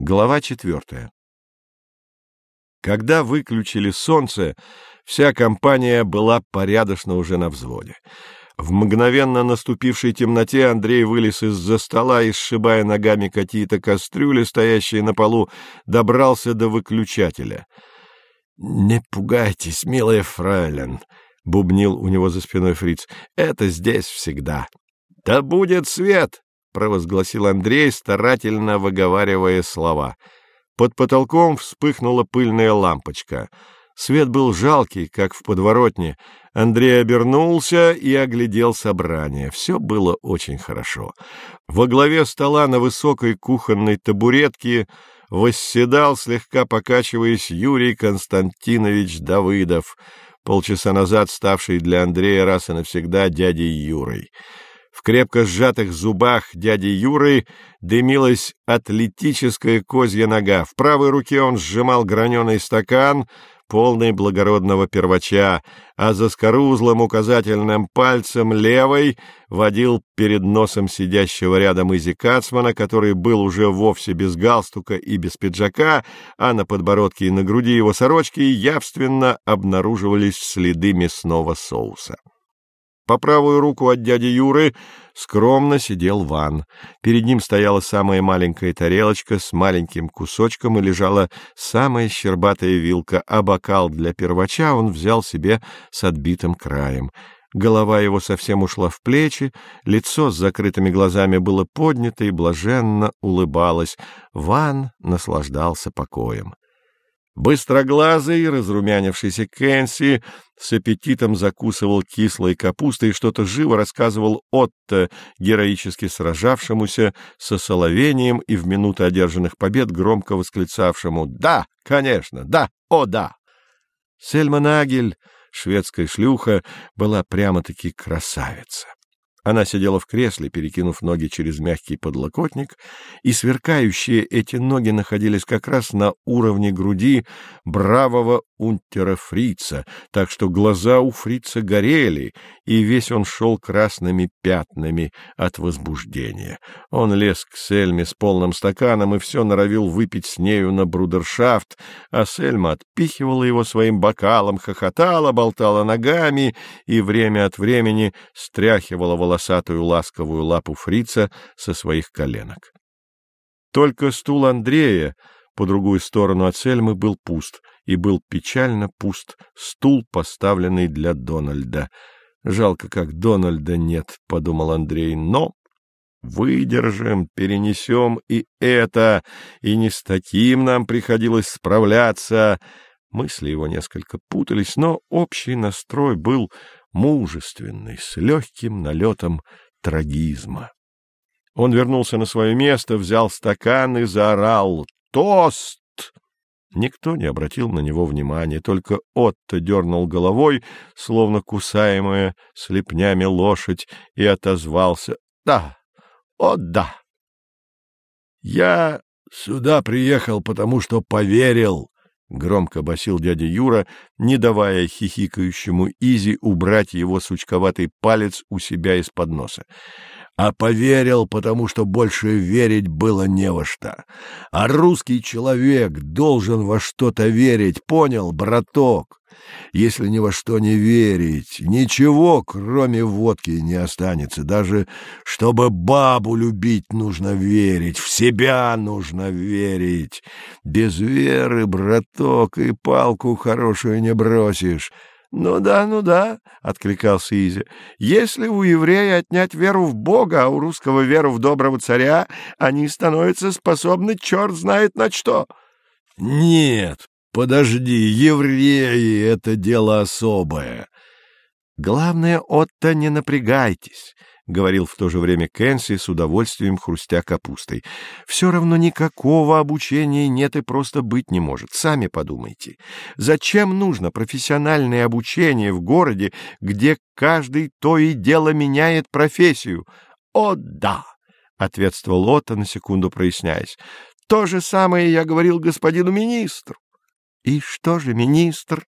Глава четвертая. Когда выключили солнце, вся компания была порядочно уже на взводе. В мгновенно наступившей темноте Андрей вылез из-за стола и, сшибая ногами какие-то кастрюли, стоящие на полу, добрался до выключателя. — Не пугайтесь, милая фрейлин, — бубнил у него за спиной фриц. — Это здесь всегда. — Да будет свет! — провозгласил Андрей, старательно выговаривая слова. Под потолком вспыхнула пыльная лампочка. Свет был жалкий, как в подворотне. Андрей обернулся и оглядел собрание. Все было очень хорошо. Во главе стола на высокой кухонной табуретке восседал, слегка покачиваясь, Юрий Константинович Давыдов, полчаса назад ставший для Андрея раз и навсегда дядей Юрой. В крепко сжатых зубах дяди Юры дымилась атлетическая козья нога. В правой руке он сжимал граненый стакан, полный благородного первача, а за скорузлым указательным пальцем левой водил перед носом сидящего рядом Изи Кацмана, который был уже вовсе без галстука и без пиджака, а на подбородке и на груди его сорочки явственно обнаруживались следы мясного соуса. По правую руку от дяди Юры скромно сидел Ван. Перед ним стояла самая маленькая тарелочка с маленьким кусочком и лежала самая щербатая вилка, а бокал для первача он взял себе с отбитым краем. Голова его совсем ушла в плечи, лицо с закрытыми глазами было поднято и блаженно улыбалось. Ван наслаждался покоем. Быстроглазый, разрумянившийся Кэнси с аппетитом закусывал кислой капустой и что-то живо рассказывал Отто, героически сражавшемуся со соловением и в минуты одержанных побед громко восклицавшему «Да, конечно, да, о да!». Сельма Нагель, шведская шлюха, была прямо-таки красавица. Она сидела в кресле, перекинув ноги через мягкий подлокотник, и сверкающие эти ноги находились как раз на уровне груди бравого унтера Фрица, так что глаза у Фрица горели, и весь он шел красными пятнами от возбуждения. Он лез к Сельме с полным стаканом и все норовил выпить с нею на брудершафт, а Сельма отпихивала его своим бокалом, хохотала, болтала ногами и время от времени стряхивала волосатую ласковую лапу фрица со своих коленок. Только стул Андрея по другую сторону от Сельмы был пуст, и был печально пуст стул, поставленный для Дональда. «Жалко, как Дональда нет», — подумал Андрей, — «но выдержим, перенесем и это, и не с таким нам приходилось справляться». Мысли его несколько путались, но общий настрой был мужественный, с легким налетом трагизма. Он вернулся на свое место, взял стакан и заорал «Тост!». Никто не обратил на него внимания, только Отто дернул головой, словно кусаемая слепнями лошадь, и отозвался «Да, о да!». «Я сюда приехал, потому что поверил», — громко басил дядя Юра, не давая хихикающему Изи убрать его сучковатый палец у себя из-под носа. А поверил, потому что больше верить было не во что. А русский человек должен во что-то верить, понял, браток? Если ни во что не верить, ничего, кроме водки, не останется. Даже чтобы бабу любить, нужно верить, в себя нужно верить. Без веры, браток, и палку хорошую не бросишь. — Ну да, ну да, — откликался Изя. — Если у еврея отнять веру в Бога, а у русского веру в доброго царя, они становятся способны черт знает на что. — Нет, Подожди, евреи — это дело особое. — Главное, Отто, не напрягайтесь, — говорил в то же время Кэнси с удовольствием хрустя капустой. — Все равно никакого обучения нет и просто быть не может. Сами подумайте. Зачем нужно профессиональное обучение в городе, где каждый то и дело меняет профессию? — О, да! — ответствовал Отто, на секунду проясняясь. — То же самое я говорил господину министру. — И что же, министр?